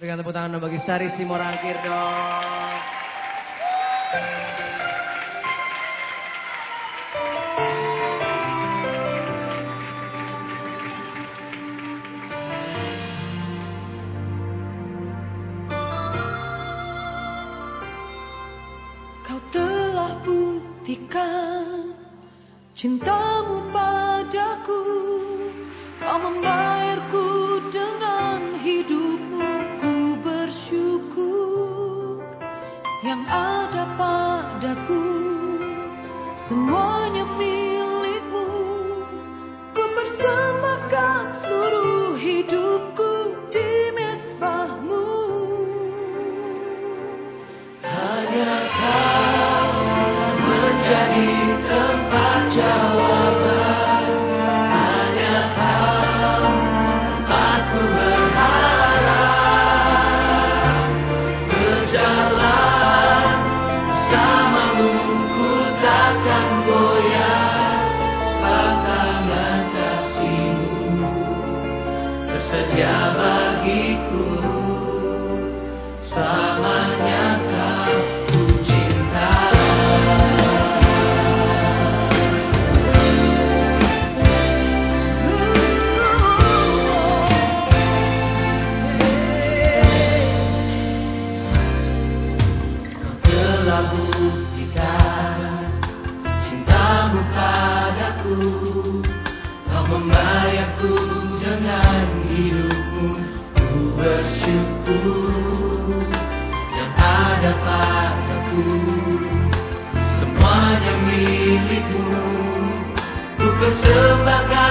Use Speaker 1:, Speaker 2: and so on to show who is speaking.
Speaker 1: Berikan tepuk tangan bagi Sari Simorangkir dong.
Speaker 2: Kau telah buktikan cintamu padaku Kau membayarku
Speaker 3: sediar. Hidupmu Ku bersyukur. Yang ada padaku Semuanya milikmu. Ku persembahkan